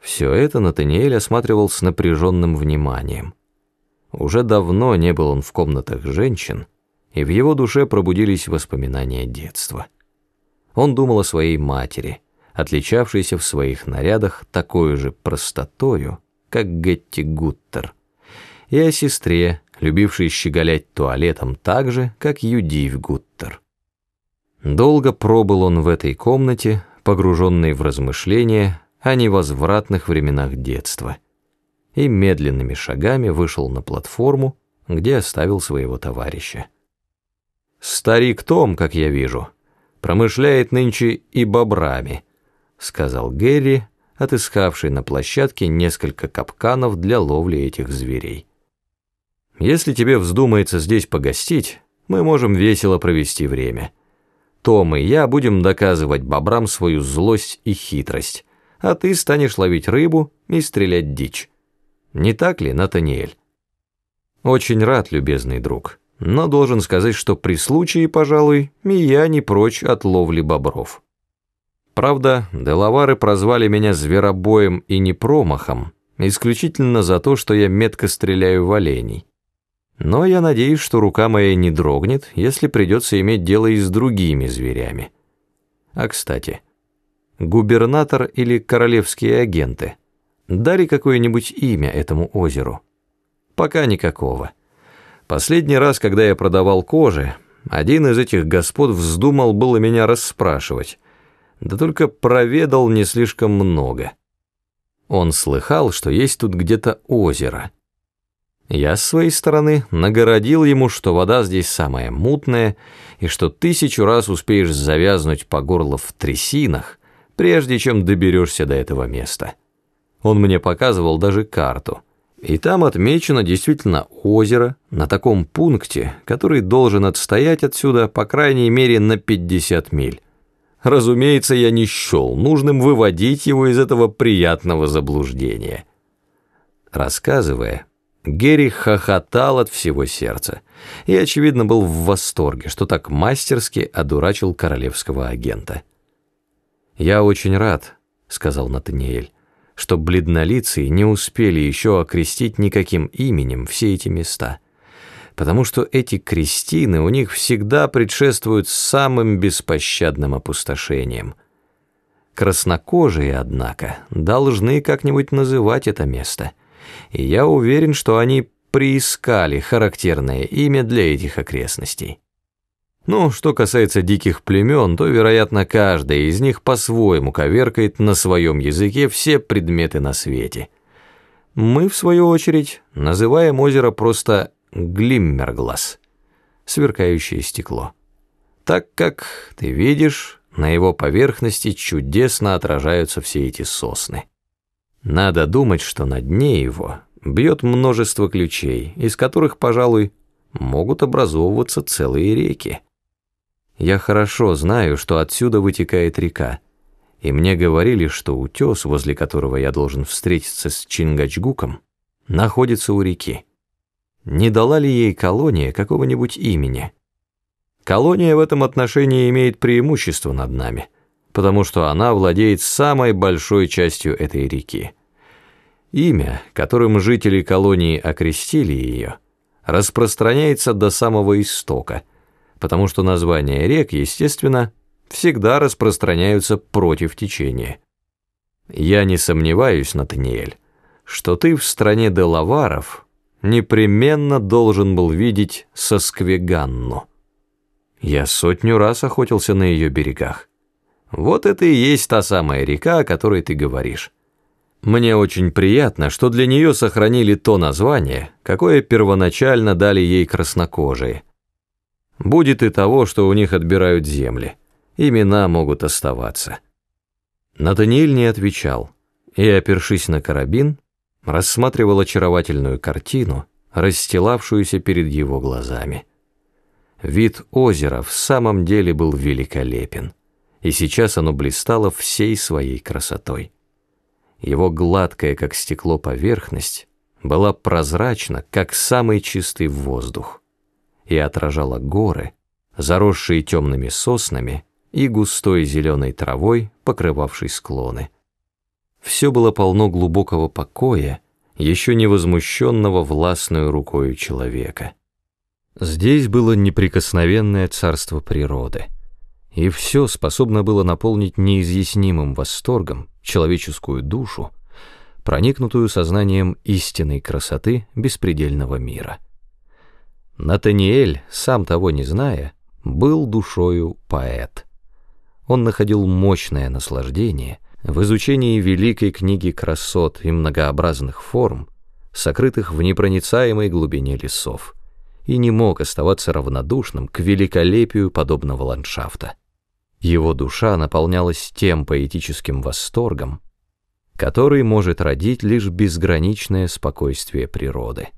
Все это Натаниэль осматривал с напряженным вниманием. Уже давно не был он в комнатах женщин, и в его душе пробудились воспоминания детства. Он думал о своей матери, отличавшейся в своих нарядах такой же простотою, как Гетти Гуттер, и о сестре, любившей щеголять туалетом так же, как Юдив Гуттер. Долго пробыл он в этой комнате, погруженный в размышления о невозвратных временах детства, и медленными шагами вышел на платформу, где оставил своего товарища. «Старик Том, как я вижу, промышляет нынче и бобрами», сказал Гэри, отыскавший на площадке несколько капканов для ловли этих зверей. «Если тебе вздумается здесь погостить, мы можем весело провести время. Том и я будем доказывать бобрам свою злость и хитрость, а ты станешь ловить рыбу и стрелять дичь. Не так ли, Натаниэль? Очень рад, любезный друг, но должен сказать, что при случае, пожалуй, и я не прочь от ловли бобров. Правда, делавары прозвали меня зверобоем и непромахом, исключительно за то, что я метко стреляю в оленей. Но я надеюсь, что рука моя не дрогнет, если придется иметь дело и с другими зверями. А кстати, губернатор или королевские агенты дали какое-нибудь имя этому озеру? Пока никакого. Последний раз, когда я продавал кожи, один из этих господ вздумал было меня расспрашивать, да только проведал не слишком много. Он слыхал, что есть тут где-то озеро. Я с своей стороны нагородил ему, что вода здесь самая мутная, и что тысячу раз успеешь завязнуть по горло в трясинах, прежде чем доберешься до этого места. Он мне показывал даже карту. И там отмечено действительно озеро на таком пункте, который должен отстоять отсюда по крайней мере на 50 миль. Разумеется, я не счел нужным выводить его из этого приятного заблуждения. Рассказывая, Герри хохотал от всего сердца и, очевидно, был в восторге, что так мастерски одурачил королевского агента. «Я очень рад», — сказал Натаниэль, «что бледнолицые не успели еще окрестить никаким именем все эти места, потому что эти крестины у них всегда предшествуют самым беспощадным опустошением. Краснокожие, однако, должны как-нибудь называть это место, и я уверен, что они приискали характерное имя для этих окрестностей». Ну, что касается диких племен, то, вероятно, каждая из них по-своему коверкает на своем языке все предметы на свете. Мы, в свою очередь, называем озеро просто Глиммерглаз, сверкающее стекло. Так как, ты видишь, на его поверхности чудесно отражаются все эти сосны. Надо думать, что на дне его бьет множество ключей, из которых, пожалуй, могут образовываться целые реки. Я хорошо знаю, что отсюда вытекает река, и мне говорили, что утес, возле которого я должен встретиться с Чингачгуком, находится у реки. Не дала ли ей колония какого-нибудь имени? Колония в этом отношении имеет преимущество над нами, потому что она владеет самой большой частью этой реки. Имя, которым жители колонии окрестили ее, распространяется до самого истока – потому что названия рек, естественно, всегда распространяются против течения. Я не сомневаюсь, Натаниэль, что ты в стране Делаваров непременно должен был видеть Сосквеганну. Я сотню раз охотился на ее берегах. Вот это и есть та самая река, о которой ты говоришь. Мне очень приятно, что для нее сохранили то название, какое первоначально дали ей краснокожие – Будет и того, что у них отбирают земли. Имена могут оставаться. Натаниэль не отвечал и, опершись на карабин, рассматривал очаровательную картину, расстилавшуюся перед его глазами. Вид озера в самом деле был великолепен, и сейчас оно блистало всей своей красотой. Его гладкая, как стекло, поверхность была прозрачна, как самый чистый воздух и отражала горы, заросшие темными соснами и густой зеленой травой, покрывавшей склоны. Все было полно глубокого покоя, еще не возмущенного властную рукою человека. Здесь было неприкосновенное царство природы, и все способно было наполнить неизъяснимым восторгом человеческую душу, проникнутую сознанием истинной красоты беспредельного мира. Натаниэль, сам того не зная, был душою поэт. Он находил мощное наслаждение в изучении великой книги красот и многообразных форм, сокрытых в непроницаемой глубине лесов, и не мог оставаться равнодушным к великолепию подобного ландшафта. Его душа наполнялась тем поэтическим восторгом, который может родить лишь безграничное спокойствие природы.